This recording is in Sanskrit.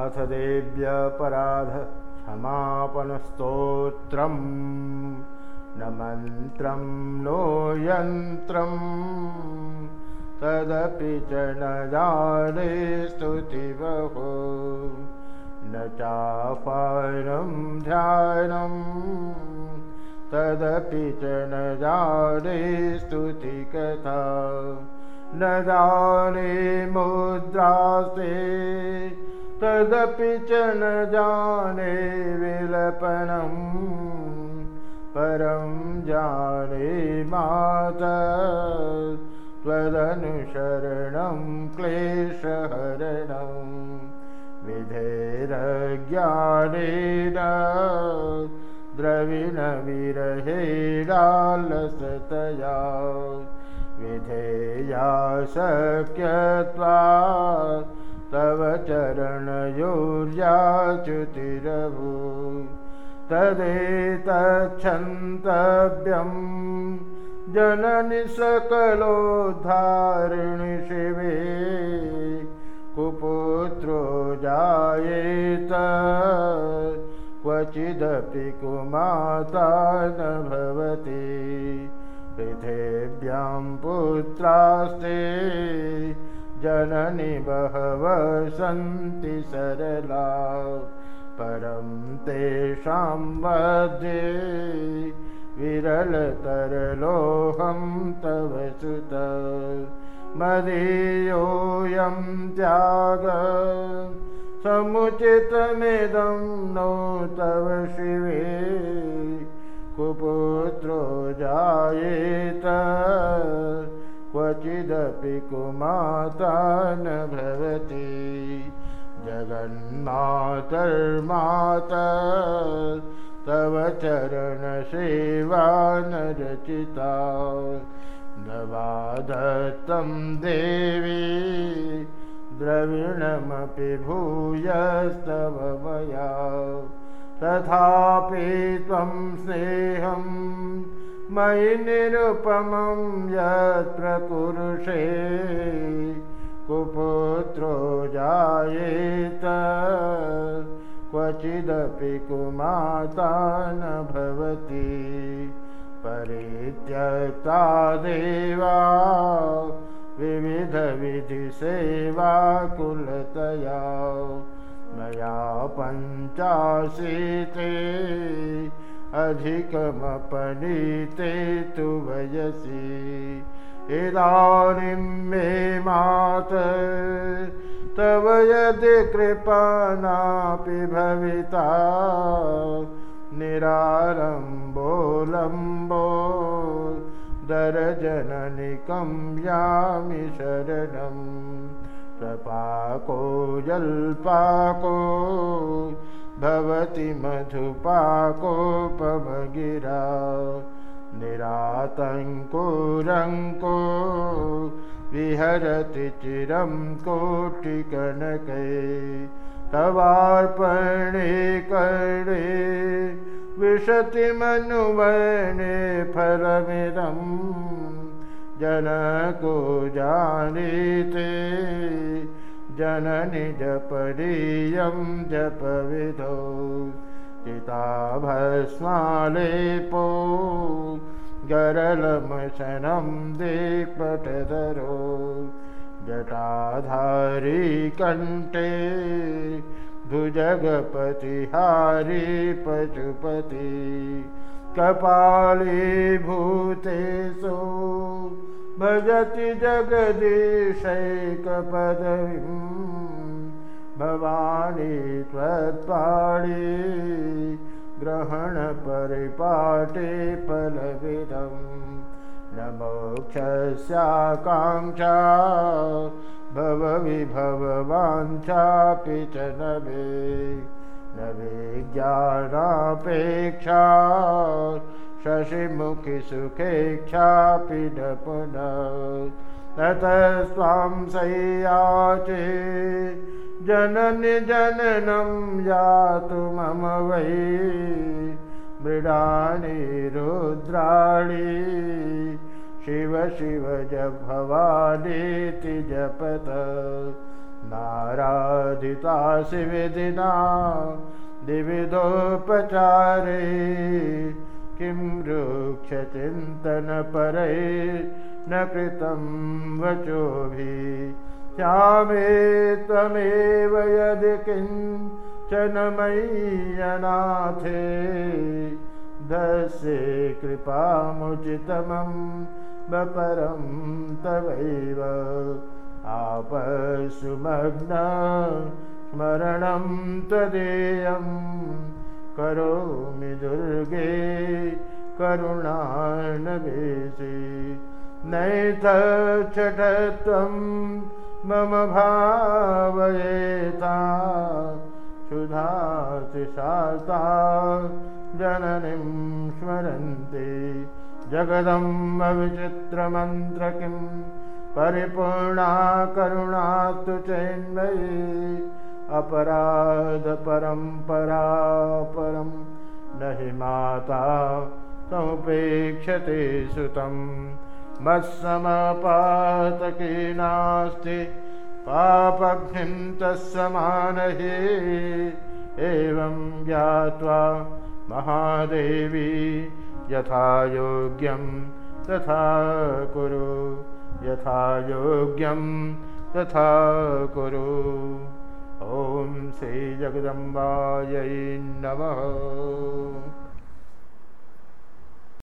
अथ देव्यपराध क्षमापनस्तोत्रम् न मन्त्रं नो यन्त्रम्। तदपि च न जाने स्तुतिबहो न चापायनं ध्यानम् तदपि च न जाने स्तुतिकथा। न जाने मुद्रास्ते तदपि च न जाने विलपनम् परं जाने मात। त्वदनुशरणं क्लेशहरणं। विधेरज्ञानेन द्रविणविरहेणालसतया। विधेया शक्यत्वा तव चरणयोर्याच्युतिरभू तदेतच्छन्तव्यं जननि सकलोद्धारिणि शिवे कुपुत्रो जायेत क्वचिदपि कुमाता न भवति पृथिव्यां पुत्रास्ते जननि बहवः सन्ति सरला। परं तेषां मध्ये विरलतरलोहं तव सुत। मदीयोऽयं त्याग समुचितमिदं नो तव शिवे क्वचिदपि कुमाता न भवति। जगन्मातर्मात तव चरणसेवा न रचिता न वा दत्तं देवी द्रविणमपि भूयस्तव मया। तथापि त्वं स्नेहम् मयि निरुपमं यत्र पुरुषे कुपुत्रो जायेत क्वचिदपि कुमाता न भवति परित्यक्ता देवा विविधविधिसेवा कुलतया मया पञ्चाशीते अधिकमपनीते तु वयसि। इदानीं मे मात तव यदि कृपणापि भविता। निरारम्बोलम्बो दरजननिकं यामि शरणं। प्रपाको जल्पाको भवति मधुपाकोपमगिरा। निरातङ्कुरङ्को विहरति चिरं कोटिकनके। तवार्पणे कर्णे विशति मनुवर्णे फलमिदं जनको जानीते जननि जपरीयं जपविधौ चिताभस्मालेपो। गरलमशनं दीपटधरो जटाधारी कण्ठे। भुजगपतिहारी पशुपति। कपालीभूतेषु भजति जगदीशैकपदवीं। भवानी त्वत्पाणि ग्रहणपरिपाटे फलविदं न मोक्षस्याकाङ्क्षा भवविभववाञ्छापि च न वे न विज्ञानापेक्षा शशिमुखि सुखेक्षापि न पुनः ततस्त्वां सय्याचे जननि जननं यातु मम वै। मृडानि रुद्राणि शिव शिव भवानीति जपत। नाराधितासि विधिना द्विविधोपचारे किं वृक्षचिन्तनपरे न कृतं वचोभिः। श्यामे त्वमेव यदि किञ्चन मय्यनाथे। दस्ये कृपामुचितमं बपरं तवैव। आपसुमग्न स्मरणं त्वदेयं करोमि दुर्गे करुणानवेशि नैथ छठत्वं मम भावयेता। क्षुधातिशाता जननीं स्मरन्ति। जगदम्बविचित्रमन्त्र किं? परिपूर्णा करुणा तु चेन्मयी अपराधपरम्परा परं। न हि माता समुपेक्षते सुतम् मत्समपातकी नास्ति पापघ्निं तत्समानहि। एवं ज्ञात्वा महादेवी यथा योग्यं तथा कुरु। यथा योग्यं तथा कुरु। ॐ श्रीजगदम्बायै नमः